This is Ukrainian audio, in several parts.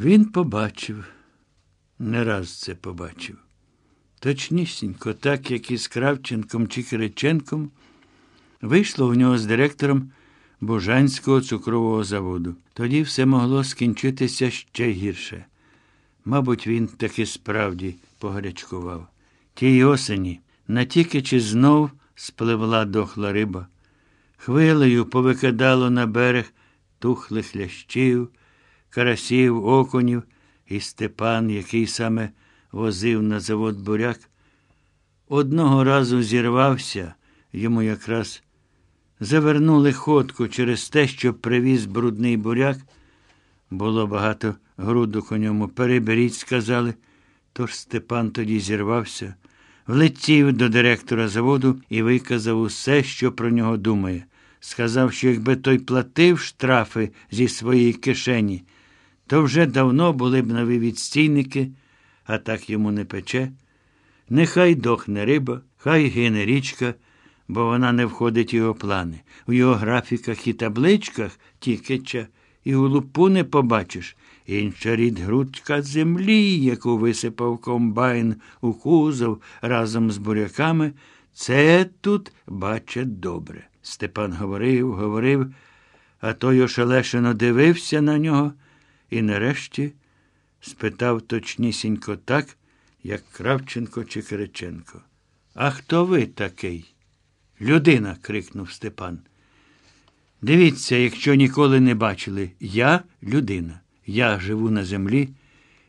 Він побачив, не раз це побачив. Точнісінько, так як і з Кравченком чи Кириченком, вийшло в нього з директором Бужанського цукрового заводу. Тоді все могло скінчитися ще гірше. Мабуть, він таки справді погарячкував. Тій осені натільки чи знов спливла дохла риба, хвилею повикидало на берег тухлих лящів, карасів, окунів, і Степан, який саме возив на завод буряк, одного разу зірвався, йому якраз завернули ходку через те, що привіз брудний буряк. Було багато грудок у ньому. Переберіть, сказали. Тож Степан тоді зірвався, влетів до директора заводу і виказав усе, що про нього думає. Сказав, що якби той платив штрафи зі своєї кишені, то вже давно були б нові відстійники, а так йому не пече. Нехай дохне риба, хай гине річка, бо вона не входить його плани. У його графіках і табличках тільки і у лупу не побачиш. Інша рід грудка землі, яку висипав комбайн у кузов разом з буряками, це тут бачать добре. Степан говорив, говорив, а той ошелешено дивився на нього і нарешті спитав точнісінько так, як Кравченко чи Кириченко. А хто ви такий? Людина. крикнув Степан. Дивіться, якщо ніколи не бачили, я людина. Я живу на землі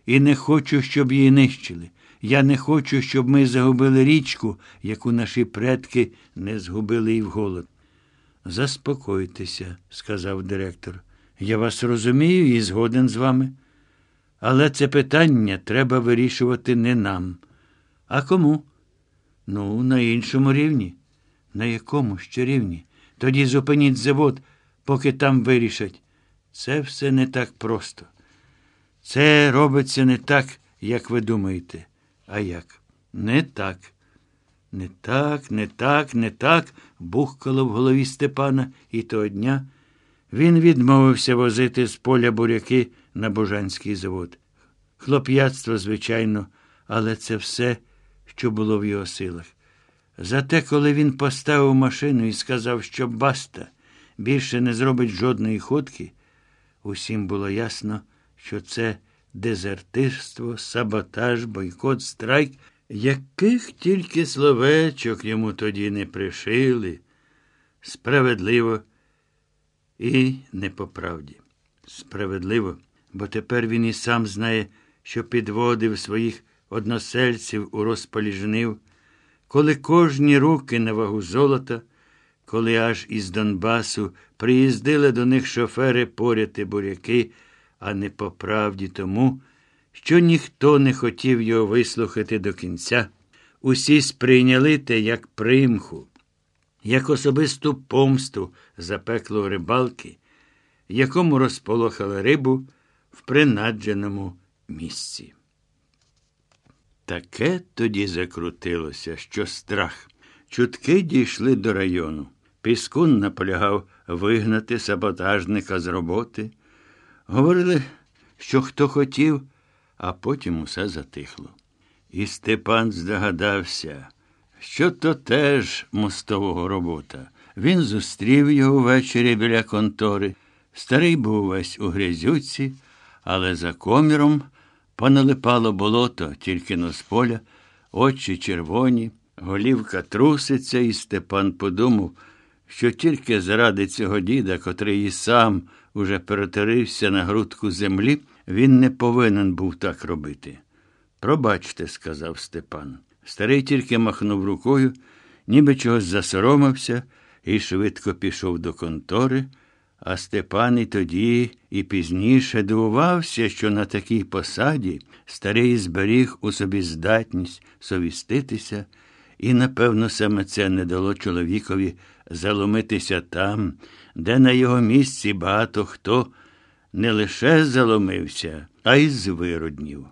і не хочу, щоб її нищили. Я не хочу, щоб ми загубили річку, яку наші предки не згубили і в голод. Заспокойтеся, сказав директор. Я вас розумію і згоден з вами. Але це питання треба вирішувати не нам. А кому? Ну, на іншому рівні. На якому ще рівні? Тоді зупиніть завод, поки там вирішать. Це все не так просто. Це робиться не так, як ви думаєте. А як? Не так. Не так, не так, не так, бухкало в голові Степана, і того дня він відмовився возити з поля буряки на Божанський завод. Хлоп'ятство, звичайно, але це все, що було в його силах. Зате, коли він поставив машину і сказав, що баста більше не зробить жодної ходки, усім було ясно, що це дезертирство, саботаж, бойкот, страйк, яких тільки словечок йому тоді не пришили. Справедливо і не по правді. Справедливо, бо тепер він і сам знає, що підводив своїх односельців у розпалі жнив, коли кожні руки на вагу золота, коли аж із Донбасу приїздили до них шофери поряти буряки, а не по правді тому, що ніхто не хотів його вислухати до кінця. Усі сприйняли те як примху, як особисту помсту за пекло рибалки, якому розполохали рибу в принадженому місці. Таке тоді закрутилося, що страх. Чутки дійшли до району. Піскун наполягав вигнати саботажника з роботи. Говорили, що хто хотів, а потім усе затихло. І Степан здогадався, що то теж мостового робота. Він зустрів його ввечері біля контори. Старий був весь у грязюці, але за коміром поналипало болото, тільки но з поля, очі червоні, голівка труситься, і Степан подумав, що тільки заради цього діда, котрий і сам уже перетарився на грудку землі, він не повинен був так робити. Пробачте, сказав Степан. Старий тільки махнув рукою, ніби чогось засоромився і швидко пішов до контори. А Степан і тоді, і пізніше дивувався, що на такій посаді старий зберіг у собі здатність совіститися, і, напевно, саме це не дало чоловікові заломитися там, де на його місці багато хто не лише заломився, а й звироднів.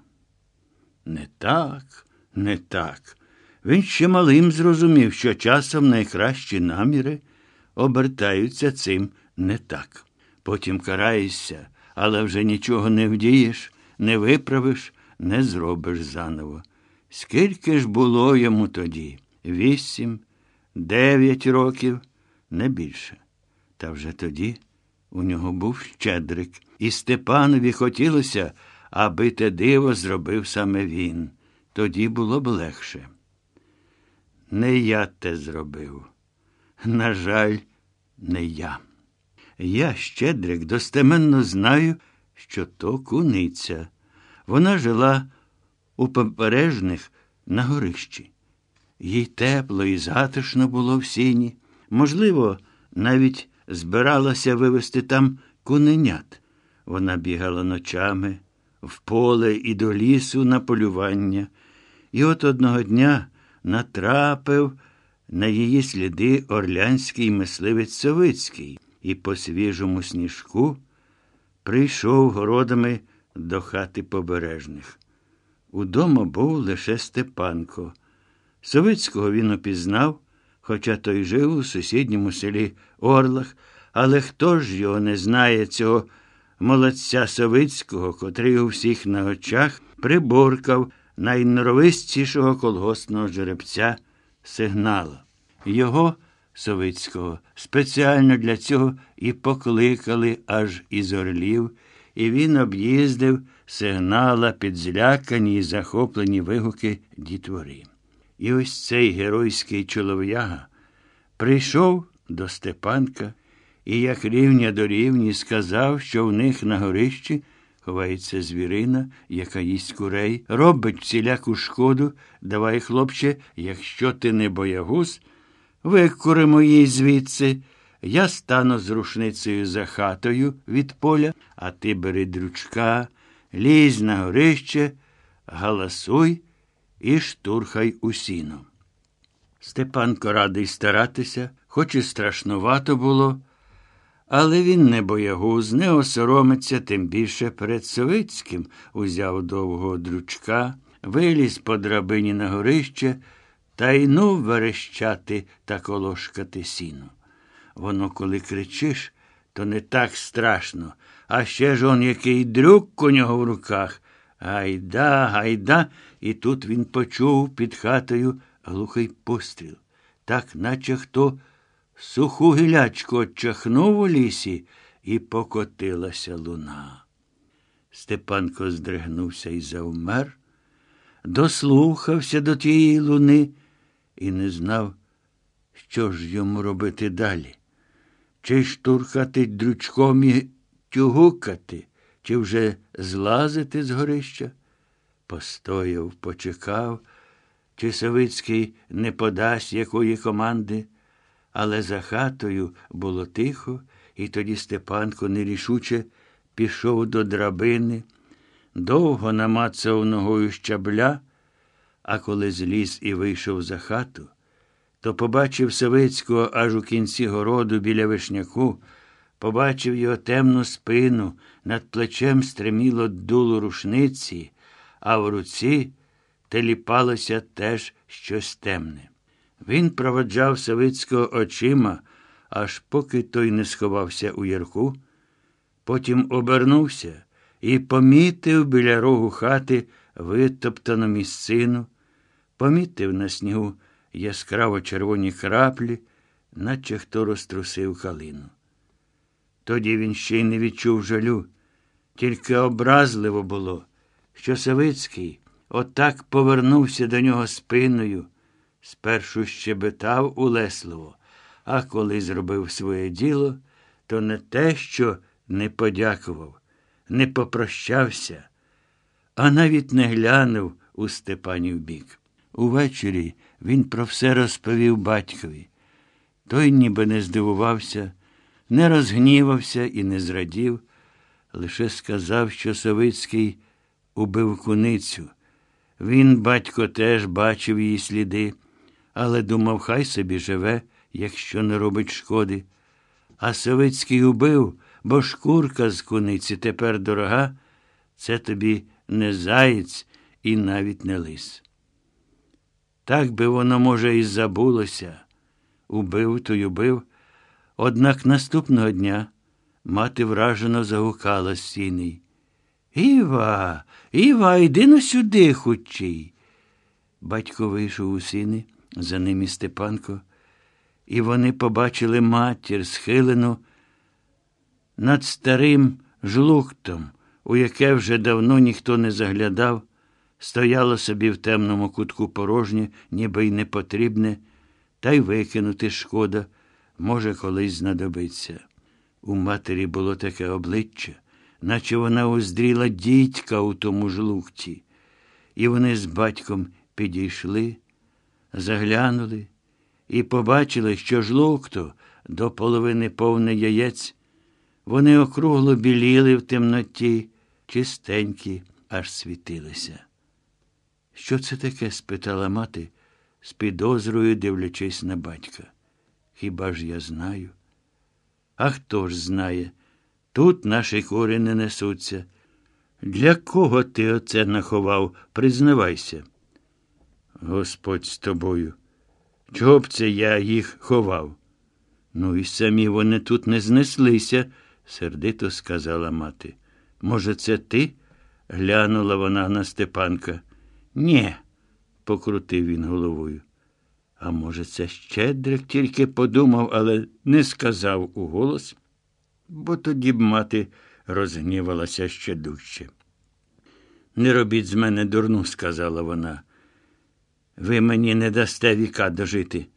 Не так, не так. Він ще малим зрозумів, що часом найкращі наміри обертаються цим не так. Потім караєшся, але вже нічого не вдієш, не виправиш, не зробиш заново. Скільки ж було йому тоді? Вісім, дев'ять років, не більше. Та вже тоді у нього був щедрик, і Степанові хотілося, аби те диво зробив саме він. Тоді було б легше. Не я те зробив. На жаль, не я. Я, Щедрик, достеменно знаю, що то куниця. Вона жила у попережних на горищі. Їй тепло і затишно було в сіні. Можливо, навіть збиралася вивезти там куненят. Вона бігала ночами в поле і до лісу на полювання. І от одного дня натрапив на її сліди орлянський мисливець Совицький і по свіжому сніжку прийшов городами до хати побережних. Удома був лише Степанко. Совицького він опізнав, хоча той жив у сусідньому селі Орлах, але хто ж його не знає, цього молодця Совицького, котрий у всіх на очах приборкав найноровистішого колгоспного жеребця сигнала. Його Совицького спеціально для цього і покликали аж із орлів, і він об'їздив сигнала під злякані і захоплені вигуки дітвори. І ось цей геройський чолов'яга прийшов до Степанка і, як рівня до рівні, сказав, що в них на горищі ховається звірина, яка їсть курей, робить всіляку шкоду. Давай, хлопче, якщо ти не боягуз, викуримо їй звідси. Я стану з рушницею за хатою від поля, а ти бери дрючка, лізь на горище, галасуй і штурхай у сіно. Степанко радий старатися, хоч і страшнувато було, але він не боягуз, не осоромиться, тим більше перед Совицьким узяв довгого дрючка, виліз по драбині на горище та й ну верещати та колошкати сіно. Воно, коли кричиш, то не так страшно, а ще ж он який дрюк у нього в руках. Гайда, гайда, і тут він почув під хатою глухий постріл, так наче хто суху гілячку отчахнув у лісі, і покотилася луна. Степанко здригнувся і завмер, дослухався до тієї луни і не знав, що ж йому робити далі. Чи штурхати дрючком і тюгукати, чи вже злазити з горища? Постояв, почекав, чи Савицький не подасть якої команди, але за хатою було тихо, і тоді Степанко нерішуче пішов до драбини, довго намацав ногою щабля, а коли зліз і вийшов за хату, то побачив Савицького аж у кінці городу біля вишняку, побачив його темну спину, над плечем стреміло дуло рушниці, а в руці теліпалося теж щось темне. Він проводжав Савицького очима, аж поки той не сховався у ярку, потім обернувся і помітив біля рогу хати витоптану місцину, помітив на снігу яскраво червоні краплі, наче хто розтрусив калину. Тоді він ще й не відчув жалю, тільки образливо було, що Савицький отак повернувся до нього спиною, спершу щебетав улесливо, а коли зробив своє діло, то не те, що не подякував, не попрощався, а навіть не глянув у Степанів бік. Увечері він про все розповів батькові. Той ніби не здивувався, не розгнівався і не зрадів, лише сказав, що Савицький убив куницю. Він, батько, теж бачив її сліди, але думав, хай собі живе, якщо не робить шкоди. А Савицький убив, бо шкурка з куниці тепер дорога, це тобі не заєць і навіть не лис. Так би воно, може, і забулося. Убив то й убив. Однак наступного дня мати вражено загукала з сіней. Іва, Іва, йди на сюди хучий. Батько вийшов у сіни, за ним і Степанко, і вони побачили матір, схилену над старим жлуктом, у яке вже давно ніхто не заглядав, стояло собі в темному кутку порожнє, ніби й непотрібне, та й викинути шкода, може, колись знадобиться. У матері було таке обличчя, наче вона уздріла дідька у тому жлукті, і вони з батьком підійшли, заглянули і побачили, що жлукто до половини повне яєць. Вони округло біліли в темноті, чистенькі, аж світилися. Що це таке? спитала мати, з підозрою дивлячись на батька. Хіба ж я знаю? А хто ж знає? Тут наші кури не несуться. Для кого ти оце наховав? Признавайся. Господь з тобою. Чого б це я їх ховав? Ну, і самі вони тут не знеслися, сердито сказала мати. Може, це ти? глянула вона на Степанка. Нє, покрутив він головою. А може, це Щедрик тільки подумав, але не сказав у голос, бо тоді б мати розгнівалася ще дужче. Не робіть з мене дурну, сказала вона. Ви мені не дасте віка дожити.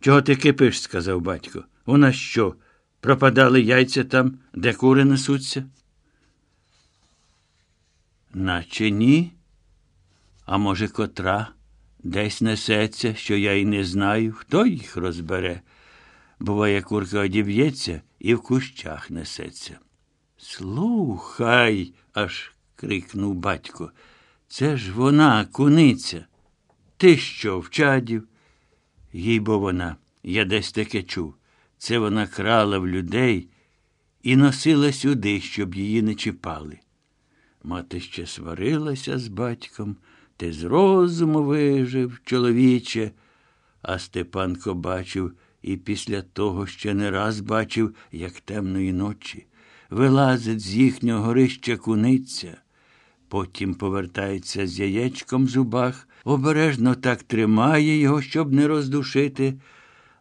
Чого ти кипиш? сказав батько. У нас що? Пропадали яйця там, де кури несуться? Наче ні. А може, котра десь несеться, що я й не знаю, хто їх розбере. Буває, курка одіб'ється і в кущах несеться. Слухай, аж крикнув батько. Це ж вона, куниця. Ти що, вчадів? Їй бо вона, я десь таке чув. Це вона крала в людей і носила сюди, щоб її не чіпали. Мати ще сварилася з батьком, ти з розуму вижив, чоловіче. А Степанко бачив і після того ще не раз бачив, як темної ночі. Вилазить з їхнього горища куниця, потім повертається з яєчком в зубах, обережно так тримає його, щоб не роздушити,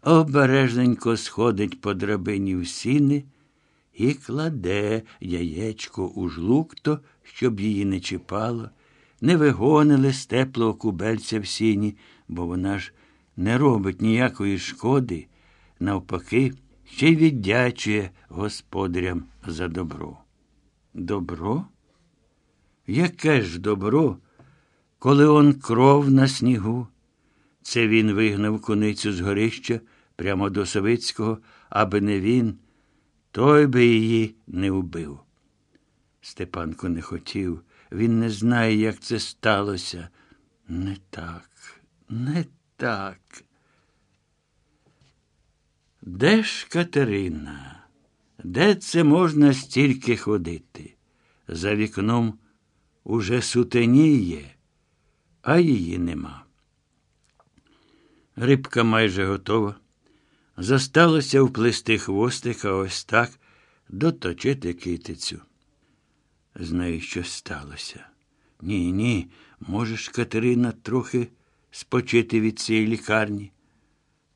обережненько сходить по драбині в сіни і кладе яєчко у жлукто, щоб її не чіпало, не вигонили з теплого кубельця в сіні, бо вона ж не робить ніякої шкоди, навпаки, ще й віддячує господарям за добро. Добро? Яке ж добро, коли он кров на снігу? Це він вигнав куницю з горища прямо до Савицького, аби не він, той би її не вбив. Степанко не хотів, він не знає, як це сталося. Не так, не так. Де ж Катерина? Де це можна стільки ходити? За вікном уже сутеніє, а її нема. Рибка майже готова. Зосталося вплести хвостика ось так, доточити китицю. З нею щось сталося. Ні, ні, можеш, Катерина, трохи спочити від цієї лікарні.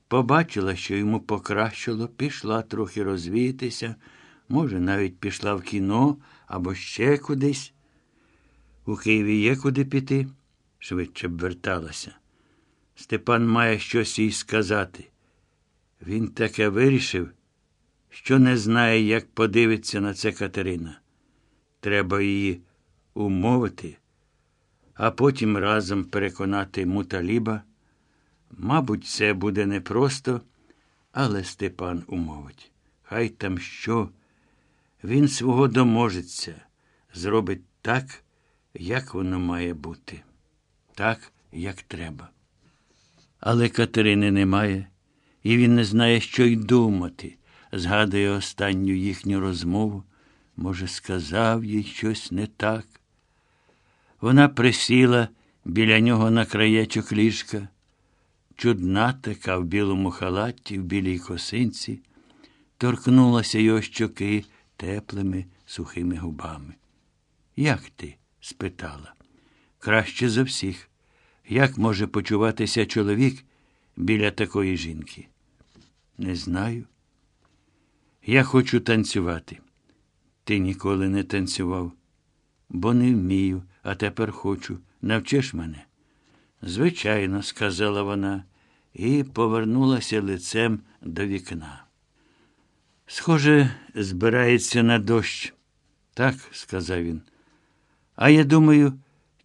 Побачила, що йому покращило, пішла трохи розвіятися, може, навіть пішла в кіно або ще кудись. У Києві є куди піти, швидше б верталася. Степан має щось їй сказати. Він таке вирішив, що не знає, як подивиться на це Катерина. Треба її умовити, а потім разом переконати муталіба. Мабуть, це буде непросто, але Степан умовить. Хай там що. Він свого доможеться, зробить так, як воно має бути, так, як треба. Але Катерини немає, і він не знає, що й думати. Згадує останню їхню розмову. Може, сказав їй щось не так. Вона присіла біля нього на краєчок ліжка, чудна така в білому халаті, в білій косинці, торкнулася його щоки теплими сухими губами. Як ти? спитала. Краще за всіх. Як може почуватися чоловік біля такої жінки? Не знаю. Я хочу танцювати. Ти ніколи не танцював, бо не вмію, а тепер хочу. Навчиш мене? Звичайно, сказала вона і повернулася лицем до вікна. Схоже, збирається на дощ. Так, сказав він. А я думаю,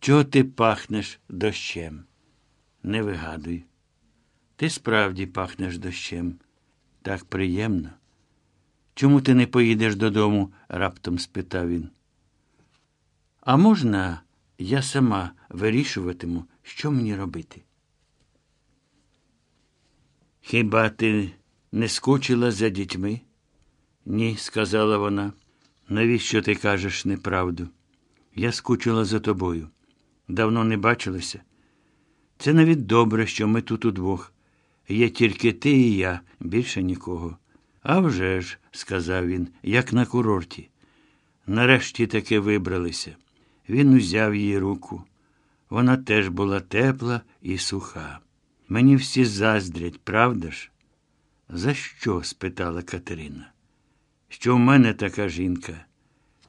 чого ти пахнеш дощем? Не вигадуй. Ти справді пахнеш дощем. Так приємно. Чому ти не поїдеш додому? раптом спитав він. А можна я сама вирішуватиму, що мені робити? Хіба ти не скучила за дітьми? Ні, сказала вона. Навіщо ти кажеш неправду? Я скучила за тобою. Давно не бачилися. Це навіть добре, що ми тут удвох. Є тільки ти і я, більше нікого. «А вже ж», – сказав він, як на курорті. Нарешті таки вибралися. Він узяв її руку. Вона теж була тепла і суха. Мені всі заздрять, правда ж? За що? спитала Катерина. Що в мене така жінка,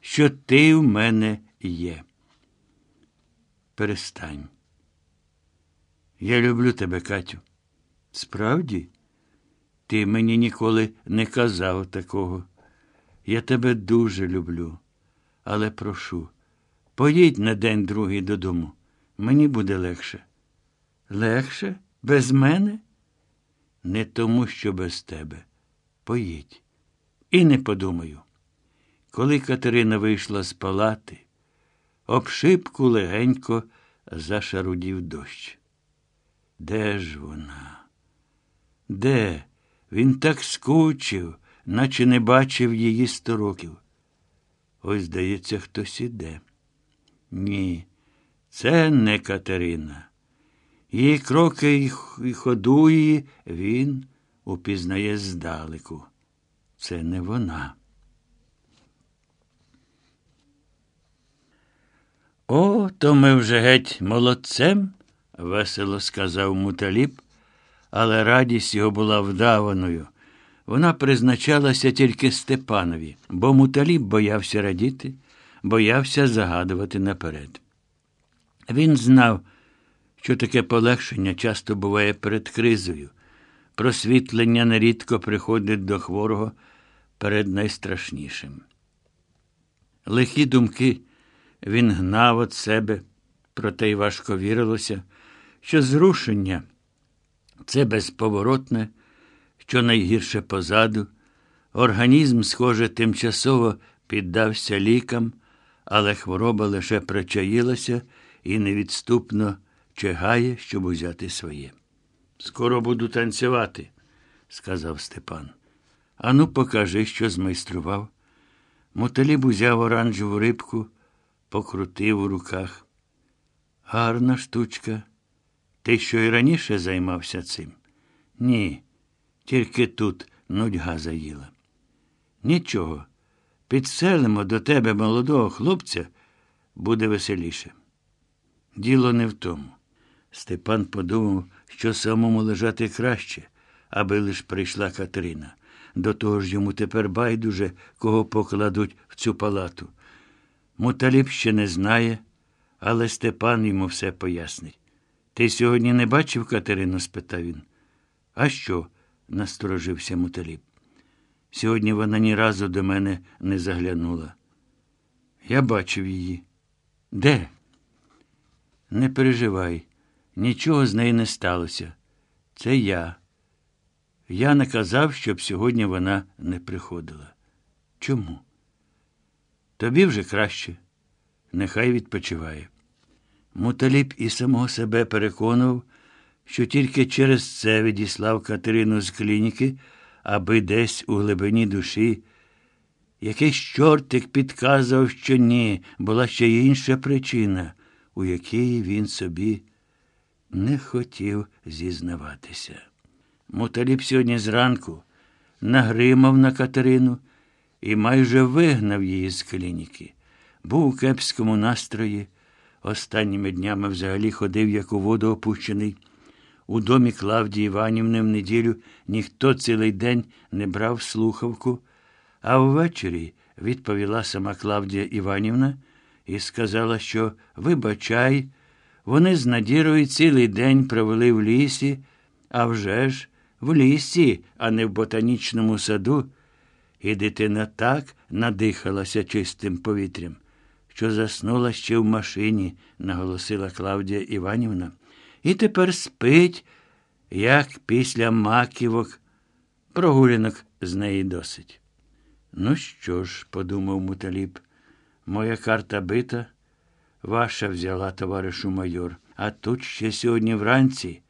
що ти в мене є. Перестань. Я люблю тебе, Катю. Справді, ти мені ніколи не казав такого. Я тебе дуже люблю, але прошу, поїдь на день другий додому. Мені буде легше. Легше? Без мене? Не тому, що без тебе. Поїдь. І не подумаю. Коли Катерина вийшла з палати, об шибку легенько зашарудів дощ. Де ж вона? Де? Він так скучив, наче не бачив її сто років. Ось, здається, хтось іде. Ні, це не Катерина. Її кроки і ходу її він упізнає здалеку. Це не вона. О, то ми вже геть молодцем, весело сказав муталіб, але радість його була вдаваною. Вона призначалася тільки Степанові, бо муталіб боявся радіти, боявся загадувати наперед. Він знав, що таке полегшення часто буває перед кризою. Просвітлення нерідко приходить до хворого перед найстрашнішим. Лихі думки він гнав від себе, проте й важко вірилося, що зрушення це безповоротне, що найгірше позаду. Організм, схоже, тимчасово піддався лікам, але хвороба лише причаїлася і невідступно чигає, щоб узяти своє. Скоро буду танцювати, сказав Степан. Ану, покажи, що змайстрував. Моталіб узяв оранжеву рибку, покрутив у руках. Гарна штучка. Ти що й раніше займався цим? Ні, тільки тут нудьга заїла. Нічого. Підселимо до тебе молодого хлопця, буде веселіше. Діло не в тому. Степан подумав, що самому лежати краще, аби лиш прийшла Катерина. До того ж йому тепер байдуже, кого покладуть в цю палату. Муталіб ще не знає, але Степан йому все пояснить. Ти сьогодні не бачив Катерину? спитав він. А що? насторожився Муталіб. Сьогодні вона ні разу до мене не заглянула. Я бачив її. Де? Не переживай, нічого з нею не сталося. Це я. Я наказав, щоб сьогодні вона не приходила. Чому? Тобі вже краще. Нехай відпочиває. Муталіб і самого себе переконував, що тільки через це відіслав Катерину з клініки, аби десь у глибині душі. Якийсь чортик підказував, що ні, була ще інша причина, у якій він собі не хотів зізнаватися. Муталіб сьогодні зранку нагримав на Катерину і майже вигнав її з клініки. Був у кепському настрої, Останніми днями взагалі ходив, як у воду опущений. У домі Клавдії Іванівни в неділю ніхто цілий день не брав слухавку, а ввечері відповіла сама Клавдія Іванівна і сказала, що вибачай, вони з Надірою цілий день провели в лісі, а вже ж в лісі, а не в ботанічному саду. І дитина так надихалася чистим повітрям, що заснула ще в машині, наголосила Клавдія Іванівна, і тепер спить, як після маківок. Прогулянок з неї досить. Ну що ж, подумав Муталіб, моя карта бита, ваша взяла, товаришу майор, а тут ще сьогодні вранці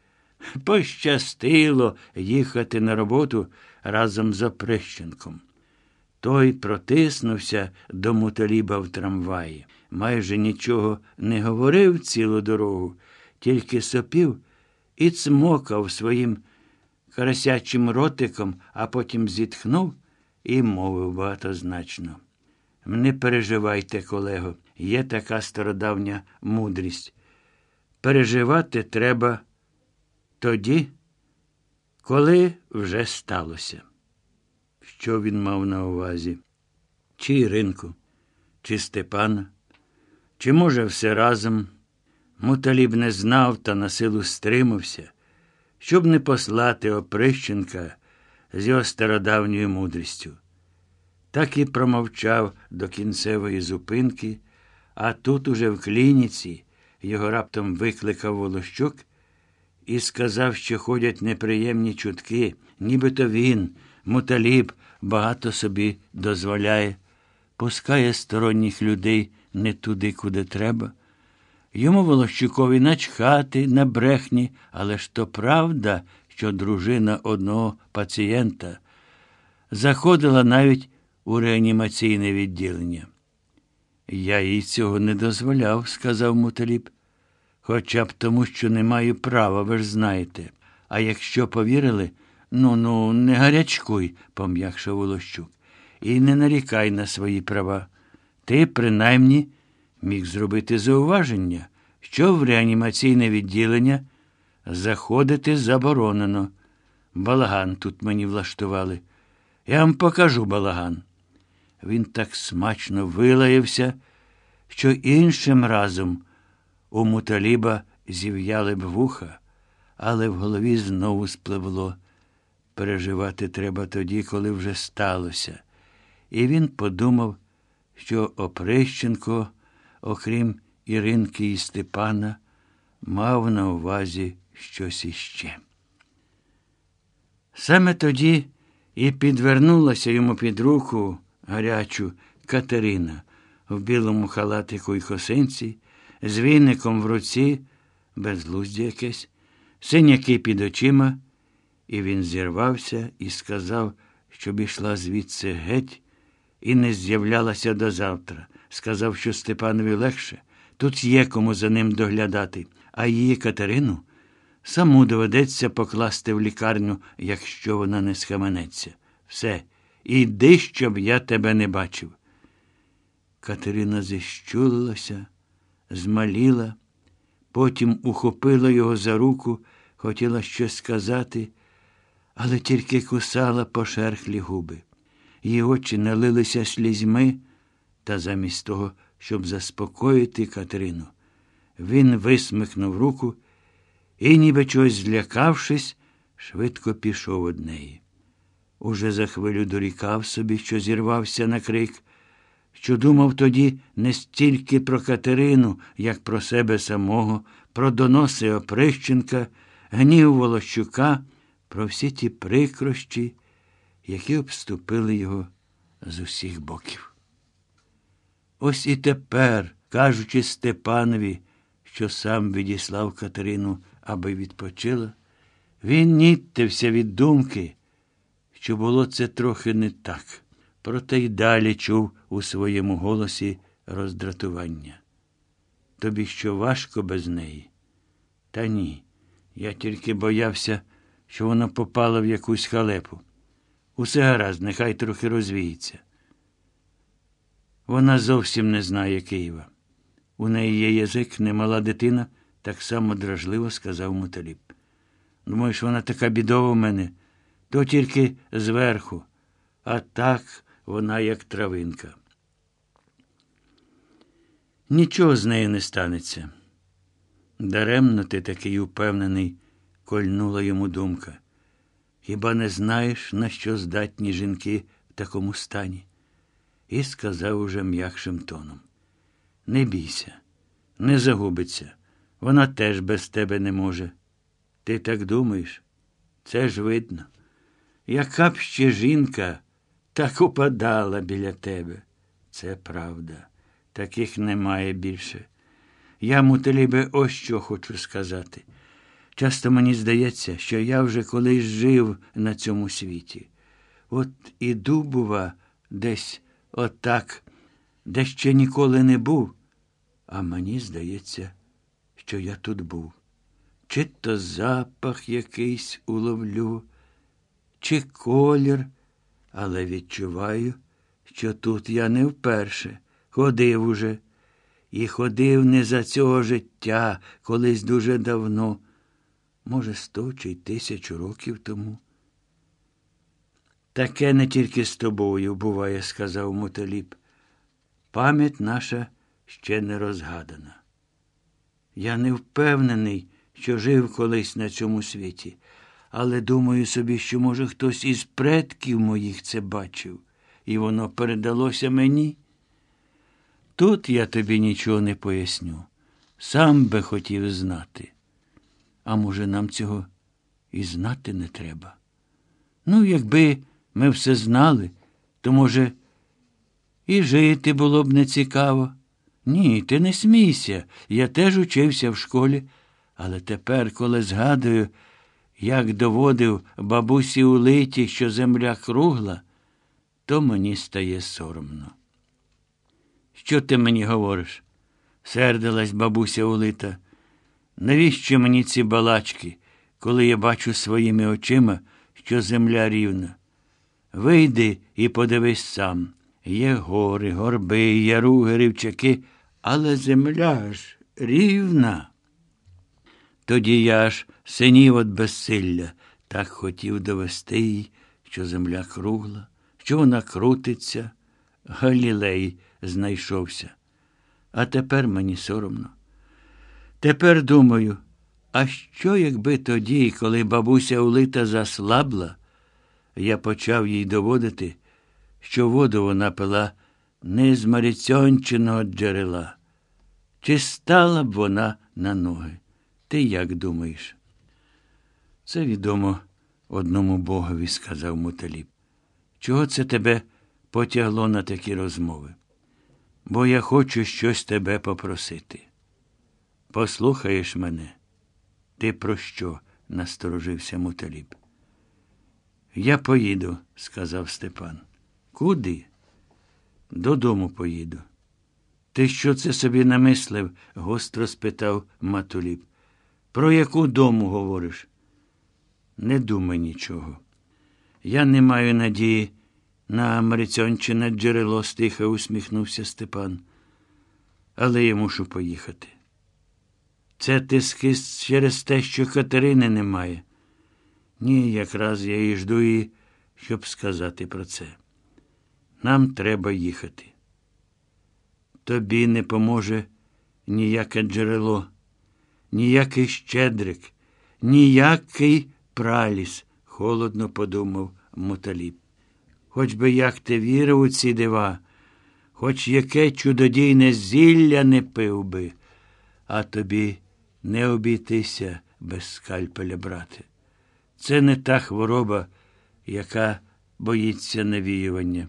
пощастило їхати на роботу разом з Оприщенком. Той протиснувся до муталіба в трамваї. Майже нічого не говорив цілу дорогу, тільки сопів і цмокав своїм карасячим ротиком, а потім зітхнув і мовив багатозначно. Не переживайте, колего, є така стародавня мудрість. Переживати треба тоді, коли вже сталося. Що він мав на увазі? Чи Іринку, чи Степана, чи, може, все разом. Муталіб не знав та на силу стримався, щоб не послати Оприщенка з його стародавньою мудрістю. Так і промовчав до кінцевої зупинки, а тут уже в клініці його раптом викликав Волощук і сказав, що ходять неприємні чутки, нібито він, муталіб, багато собі дозволяє, пускає сторонніх людей не туди, куди треба. Йому Волощукові начхати на брехні, але ж то правда, що дружина одного пацієнта заходила навіть у реанімаційне відділення. Я їй цього не дозволяв, сказав Муталіб. Хоча б тому, що не маю права, ви ж знаєте. А якщо повірили, ну ну, не гарячкуй, пом'якшав Волощук, і не нарікай на свої права. Ти, принаймні, міг зробити зауваження, що в реанімаційне відділення заходити заборонено. Балаган тут мені влаштували. Я вам покажу балаган. Він так смачно вилаявся, що іншим разом у муталіба зів'яли б вуха, але в голові знову спливло. Переживати треба тоді, коли вже сталося. І він подумав, що Оприщенко, окрім Іринки і Степана, мав на увазі щось іще. Саме тоді і підвернулася йому під руку гарячу Катерина в білому халатику й косинці, з війником в руці, безглуздя якесь, синяки під очима, і він зірвався і сказав, щоб ішла звідси геть і не з'являлася до завтра. Сказав, що Степанові легше, тут є кому за ним доглядати, а її Катерину саму доведеться покласти в лікарню, якщо вона не схаменеться. Все, іди, щоб я тебе не бачив. Катерина зіщулилася, змаліла, потім ухопила його за руку, хотіла щось сказати, але тільки кусала пошерхлі губи. Її очі налилися слізьми, та замість того, щоб заспокоїти Катерину, він висмикнув руку і, ніби чогось злякавшись, швидко пішов од неї. Уже за хвилю дорікав собі, що зірвався на крик, що думав тоді не стільки про Катерину, як про себе самого, про доноси Оприщенка, гнів Волощука, про всі ті прикрощі, які обступили його з усіх боків. Ось і тепер, кажучи Степанові, що сам відіслав Катерину, аби відпочила, він нітився від думки, що було це трохи не так, проте й далі чув у своєму голосі роздратування. Тобі що важко без неї? Та ні. Я тільки боявся, що вона попала в якусь халепу. Усе гаразд, нехай трохи розвіється. Вона зовсім не знає Києва. У неї є язик, немала дитина, так само дражливо сказав Муталіб. Думаєш, вона така бідова в мене, то тільки зверху, а так вона як травинка. Нічого з нею не станеться. Даремно ти такий упевнений, кольнула йому думка. Хіба не знаєш, на що здатні жінки в такому стані? І сказав уже м'якшим тоном. Не бійся, не загубиться. Вона теж без тебе не може. Ти так думаєш? Це ж видно. Яка б ще жінка так упадала біля тебе. Це правда. Таких немає більше. Я, Муталібе, ось що хочу сказати. Часто мені здається, що я вже колись жив на цьому світі. От іду, бува, десь отак, де ще ніколи не був, а мені здається, що я тут був. Чи то запах якийсь уловлю, чи колір, але відчуваю, що тут я не вперше ходив уже. І ходив не за цього життя колись дуже давно, може, сто чи тисячу років тому. Таке не тільки з тобою буває, сказав Муталіб. Пам'ять наша ще не розгадана. Я не впевнений, що жив колись на цьому світі, але думаю собі, що, може, хтось із предків моїх це бачив, і воно передалося мені. Тут я тобі нічого не поясню. Сам би хотів знати. А може, нам цього і знати не треба. Ну, якби ми все знали, то, може, і жити було б нецікаво. Ні, ти не смійся. Я теж учився в школі, але тепер, коли згадую, як доводив бабусі у литі, що земля кругла, то мені стає соромно. Що ти мені говориш? сердилась бабуся Улита. Навіщо мені ці балачки, коли я бачу своїми очима, що земля рівна? Вийди і подивись сам. Є гори, горби, яруги, рівчаки, але земля ж рівна. Тоді я аж синів от безсилля, так хотів довести їй, що земля кругла, що вона крутиться. Галілей знайшовся. А тепер мені соромно. Тепер думаю, а що, якби тоді, коли бабуся Улита заслабла, я почав їй доводити, що воду вона пила не з маріцьончиного джерела. Чи стала б вона на ноги? Ти як думаєш? Це відомо одному богові, сказав Муталіб. Чого це тебе потягло на такі розмови? Бо я хочу щось тебе попросити. Послухаєш мене? Ти про що? насторожився Муталіб. Я поїду, сказав Степан. Куди? Додому поїду. Ти що це собі намислив? гостро спитав Матуліб. Про яку дому говориш? Не думай нічого. Я не маю надії на Марицьончине джерело, стиха усміхнувся Степан. Але я мушу поїхати. Це ти скис через те, що Катерини немає. Ні, якраз я і жду її, щоб сказати про це. Нам треба їхати. Тобі не поможе ніяке джерело, ніякий щедрик, ніякий праліс, холодно подумав Муталіб. Хоч би як ти вірив у ці дива, хоч яке чудодійне зілля не пив би, а тобі не обійтися без скальпеля, брате. Це не та хвороба, яка боїться навіювання.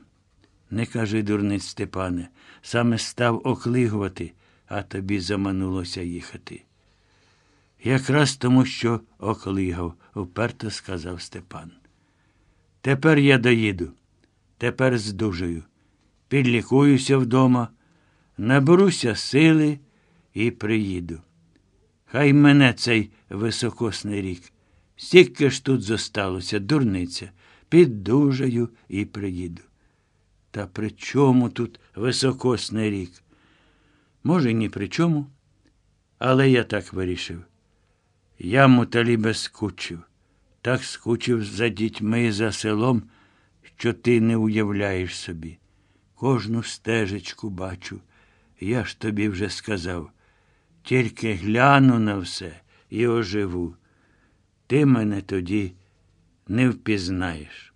Не кажи, дурниць Степане, саме став оклигувати, а тобі заманулося їхати. Якраз тому, що оклигав, вперто сказав Степан. Тепер я доїду, тепер здужую, підлікуюся вдома, наберуся сили і приїду. Хай мене цей високосний рік. Стільки ж тут зосталося, дурниця, піддужаю і приїду. Та при чому тут високосний рік? Може, ні при чому, але я так вирішив. Я муталібе скучив, так скучив за дітьми і за селом, що ти не уявляєш собі. Кожну стежечку бачу. Я ж тобі вже сказав. Тільки гляну на все і оживу. Ти мене тоді не впізнаєш.